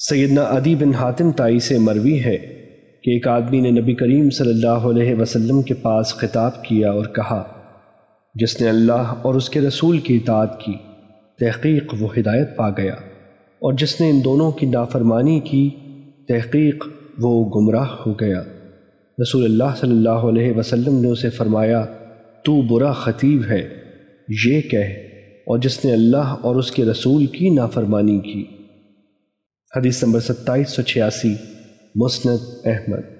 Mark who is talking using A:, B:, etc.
A: سیدنا عدی بن حاتم تائی سے مروی ہے کہ ایک آدمی نے نبی کریم صلی اللہ علیہ وسلم کے پاس خطاب کیا اور کہا، جس نے اللہ اور اس کے رسول کی اطاعت کی، تحقیق وہ ہدایت پا گیا اور جس نے ان دونوں کی نافرمانی کی، تحقیق وہ گمراہ ہو گیا۔ رسول اللہ صلی اللہ علیہ وسلم نے اسے فرمایا، تو برا خطیب ہے، یہ کہہ، اور جس نے اللہ اور اس کے رسول کی نافرمانی کی۔ حدیث نمبر ستائیس سو چھیاسی مسند احمد۔